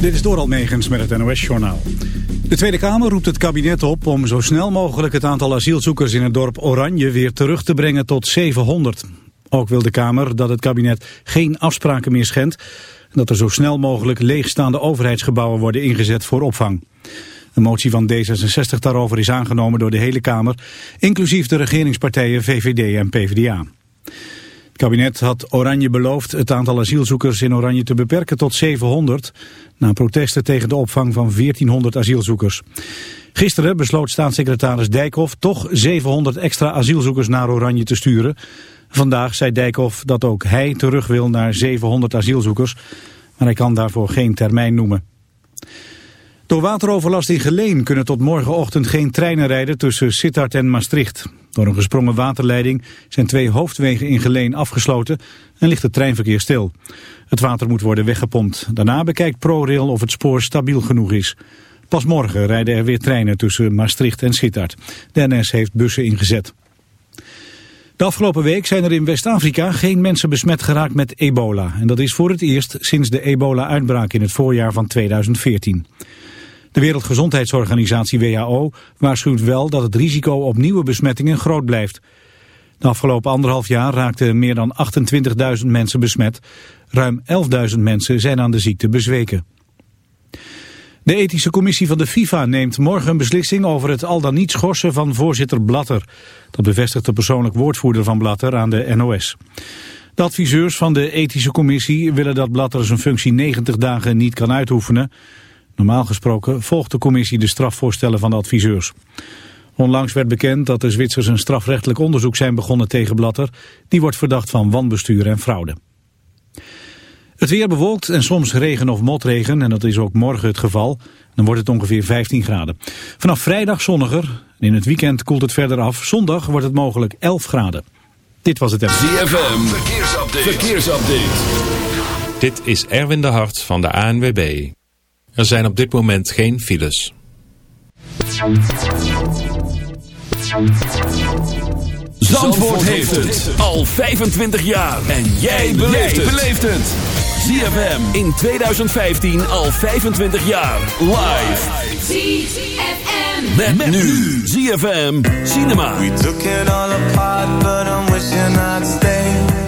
Dit is Doral Megens met het NOS-journaal. De Tweede Kamer roept het kabinet op om zo snel mogelijk het aantal asielzoekers in het dorp Oranje weer terug te brengen tot 700. Ook wil de Kamer dat het kabinet geen afspraken meer schendt en dat er zo snel mogelijk leegstaande overheidsgebouwen worden ingezet voor opvang. Een motie van D66 daarover is aangenomen door de hele Kamer, inclusief de regeringspartijen VVD en PvdA. Kabinet had Oranje beloofd het aantal asielzoekers in Oranje te beperken tot 700... na protesten tegen de opvang van 1400 asielzoekers. Gisteren besloot staatssecretaris Dijkhoff toch 700 extra asielzoekers naar Oranje te sturen. Vandaag zei Dijkhoff dat ook hij terug wil naar 700 asielzoekers... maar hij kan daarvoor geen termijn noemen. Door wateroverlast in Geleen kunnen tot morgenochtend geen treinen rijden tussen Sittard en Maastricht. Door een gesprongen waterleiding zijn twee hoofdwegen in Geleen afgesloten en ligt het treinverkeer stil. Het water moet worden weggepompt. Daarna bekijkt ProRail of het spoor stabiel genoeg is. Pas morgen rijden er weer treinen tussen Maastricht en Sittard. De heeft bussen ingezet. De afgelopen week zijn er in West-Afrika geen mensen besmet geraakt met ebola. En dat is voor het eerst sinds de ebola-uitbraak in het voorjaar van 2014. De Wereldgezondheidsorganisatie WHO waarschuwt wel dat het risico op nieuwe besmettingen groot blijft. De afgelopen anderhalf jaar raakten meer dan 28.000 mensen besmet. Ruim 11.000 mensen zijn aan de ziekte bezweken. De ethische commissie van de FIFA neemt morgen een beslissing over het al dan niet schorsen van voorzitter Blatter. Dat bevestigt de persoonlijk woordvoerder van Blatter aan de NOS. De adviseurs van de ethische commissie willen dat Blatter zijn functie 90 dagen niet kan uitoefenen. Normaal gesproken volgt de commissie de strafvoorstellen van de adviseurs. Onlangs werd bekend dat de Zwitsers een strafrechtelijk onderzoek zijn begonnen tegen Blatter. Die wordt verdacht van wanbestuur en fraude. Het weer bewolkt en soms regen of motregen en dat is ook morgen het geval. Dan wordt het ongeveer 15 graden. Vanaf vrijdag zonniger en in het weekend koelt het verder af. Zondag wordt het mogelijk 11 graden. Dit was het ZFM, verkeersupdate. verkeersupdate. Dit is Erwin de Hart van de ANWB. Er zijn op dit moment geen files. Zandvoort heeft het al 25 jaar. En jij beleeft het. ZFM in 2015 al 25 jaar. Live. ZFM. Met, met nu. ZFM Cinema. We took it all apart, but I'm wishing I'd stay.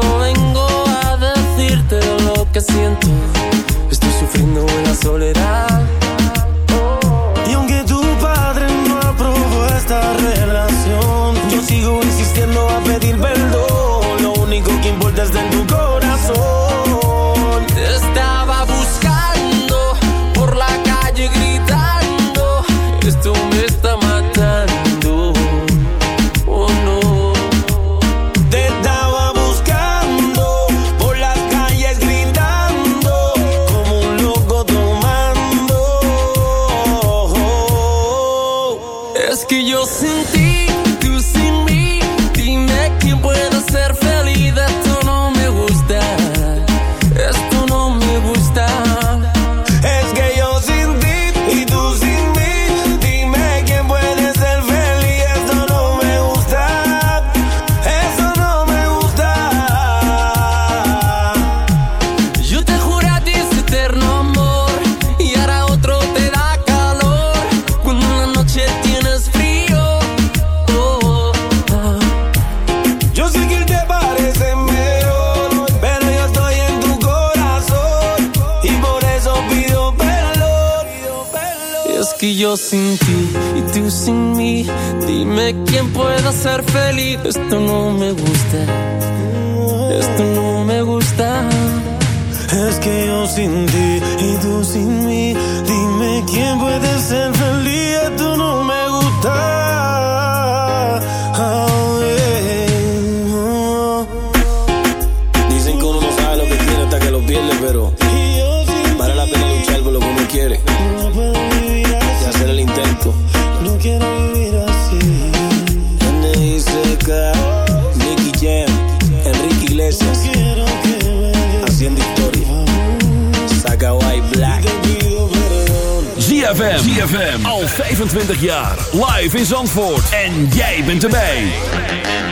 vengo a decirte lo que siento. Estoy sufriendo en la soledad pero para la pena luchar por lo que uno quiere y hacer el intento. No quiero vivir así. N.I. Seca, Nicky Jam, Enrique Iglesias, haciendo historia. Saga White Black. ZFM. ZFM. Al 25 jaar. Live in Zandvoort. En jij bent erbij.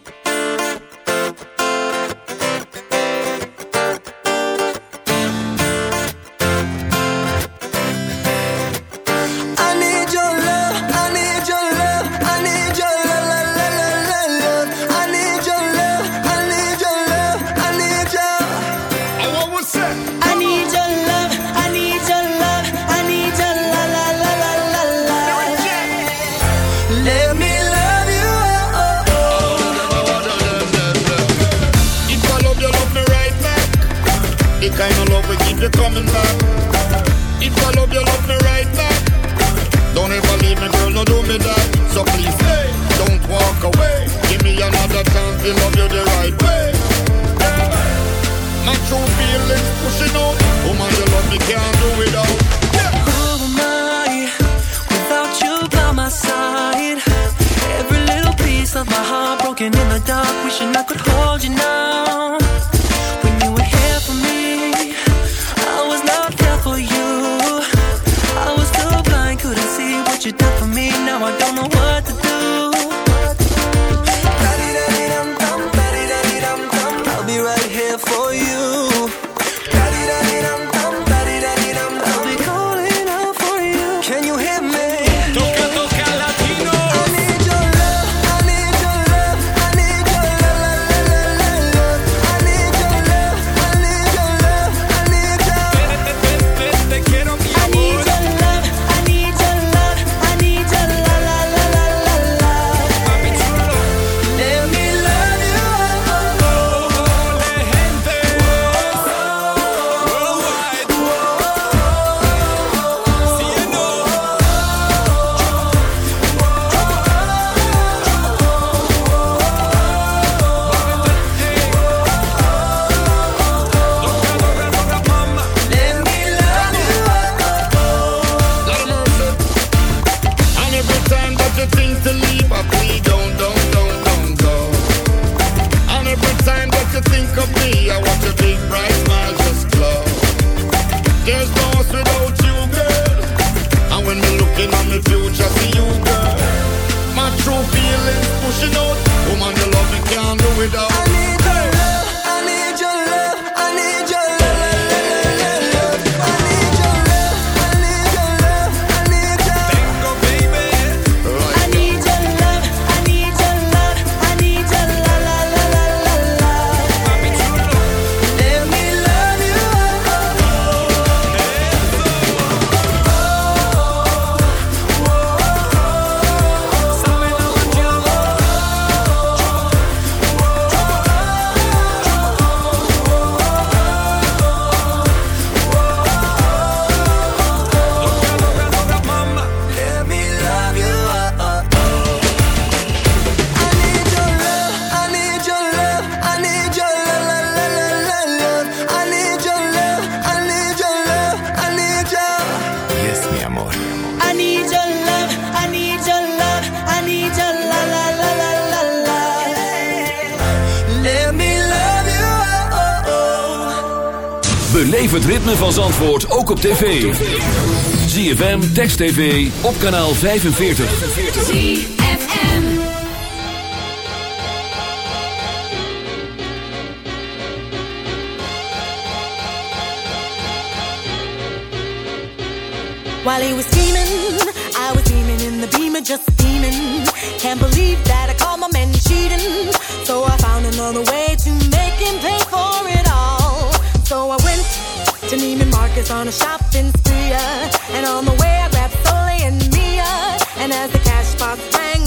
tv. ZFM, Text TV, op kanaal 45. ZFM. While he was scheming, I was steaming in the beamer, just steaming. Can't believe that I called my man cheating. So I found another way to make him pay. Janine and Marcus on a shopping spree. Uh, and on the way, I grabbed Soleil and Mia. And as the cash box rang,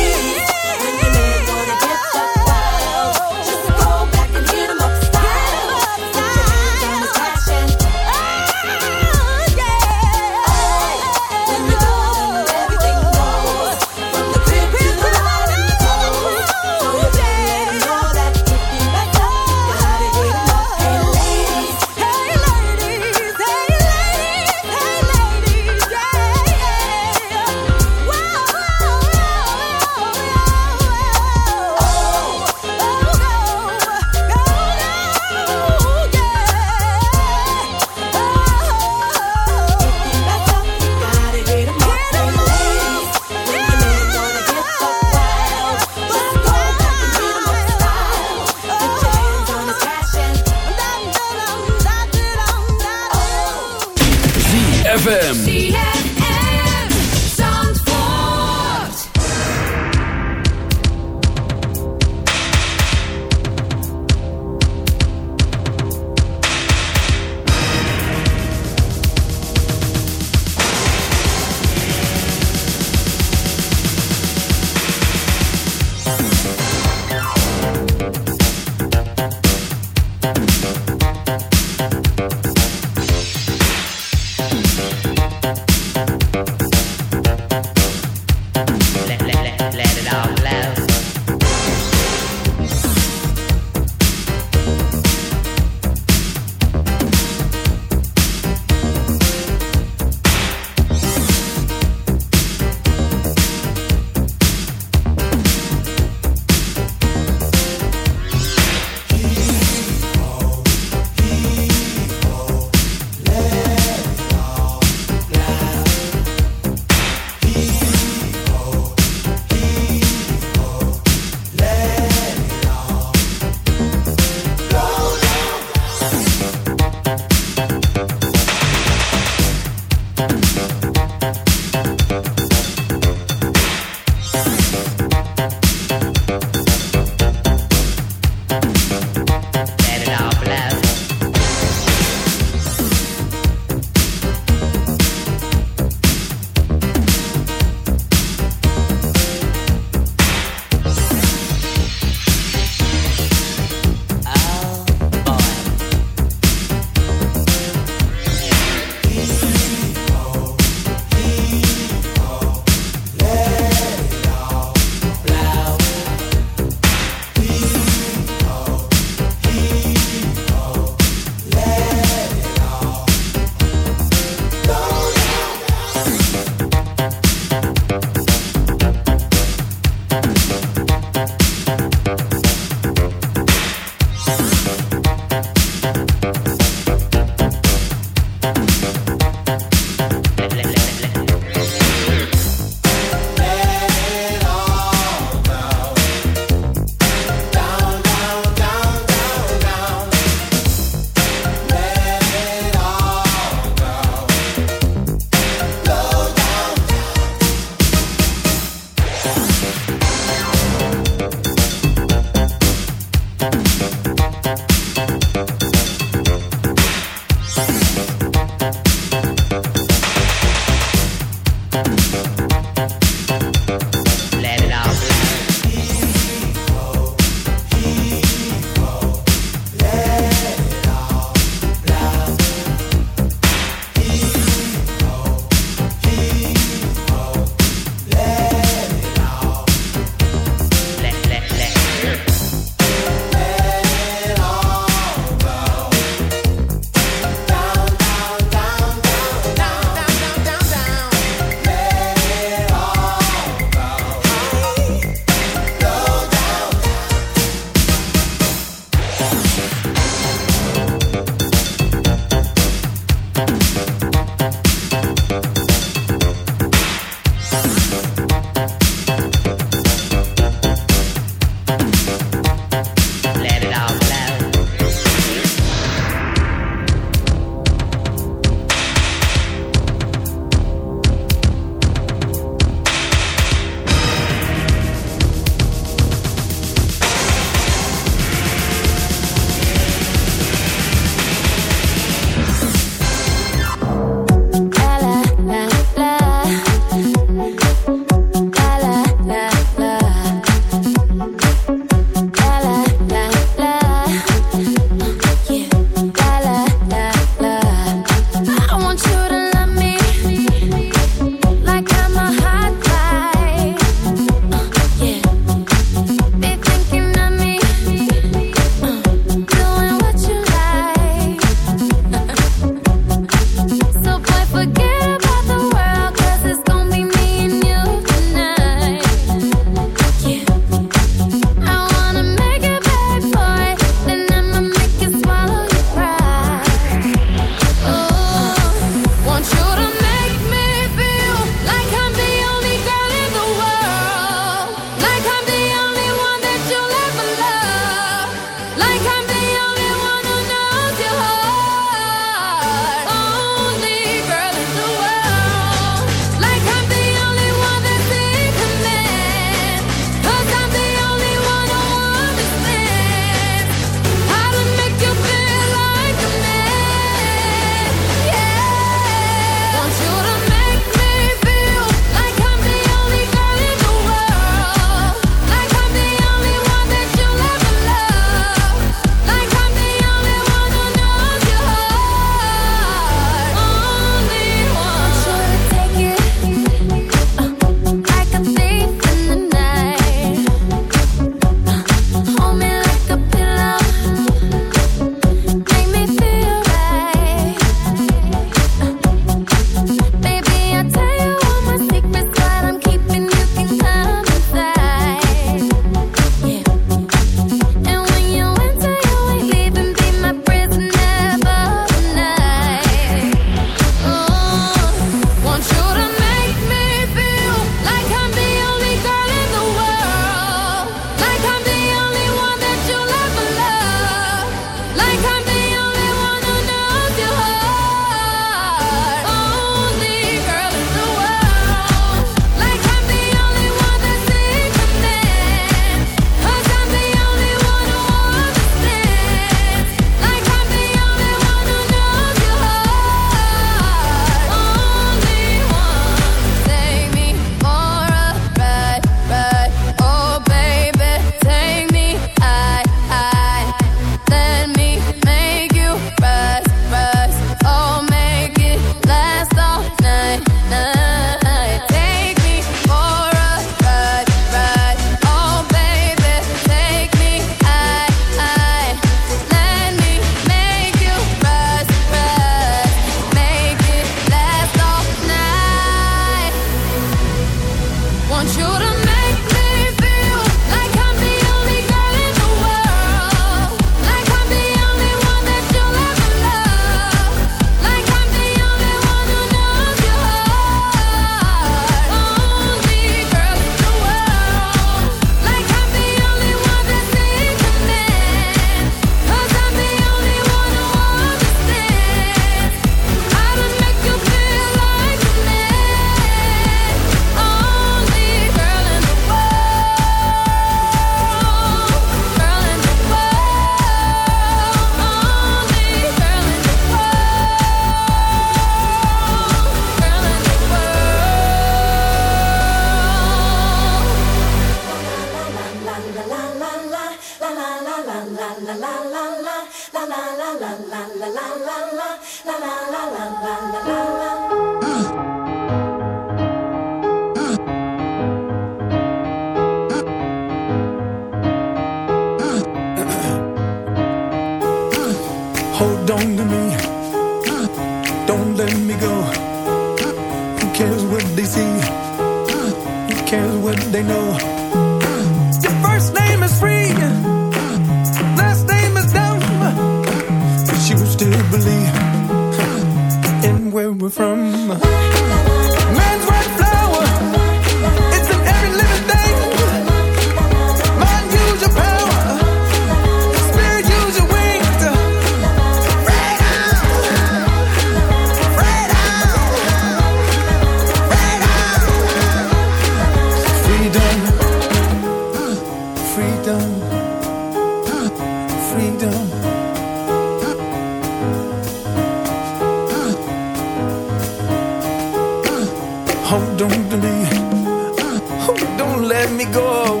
let me go.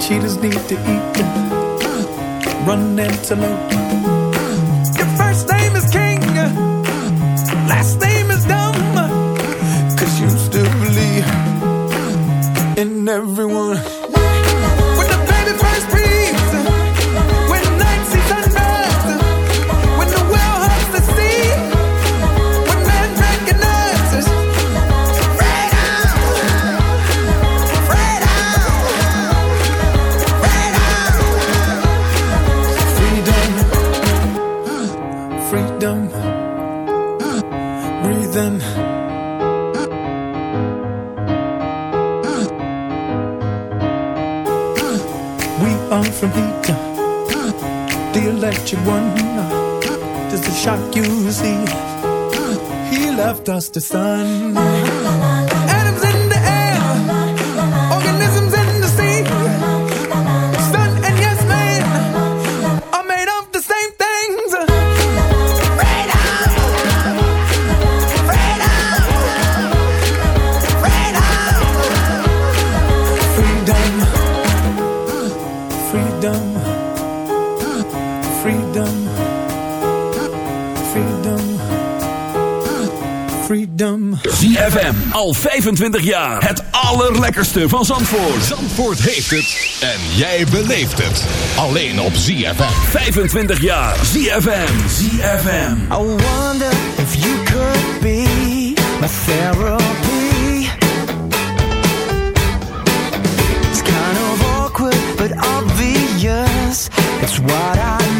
Cheetahs need to eat. Run antelope. Your first name is King. Last name. you. Does it shock you? See, he left us the sun. Al 25 jaar. Het allerlekkerste van Zandvoort. Zandvoort heeft het. En jij beleeft het. Alleen op ZFM. 25 jaar. ZFM. ZFM. I wonder if you could be my therapy. It's kind of awkward but obvious. It's what I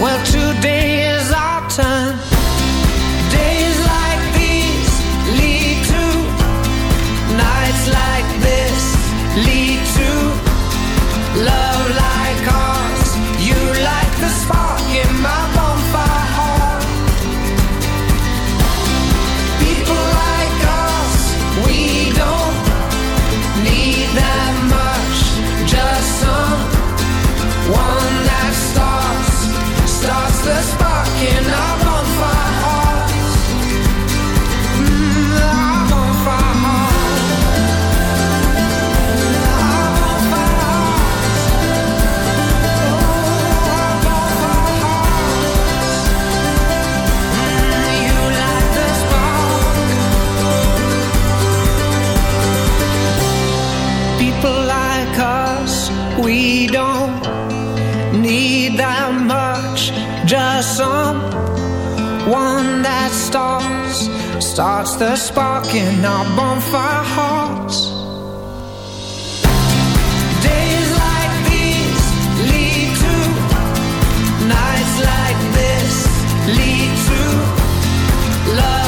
Well, today starts the spark in our bonfire hearts. Days like these lead to nights like this lead to love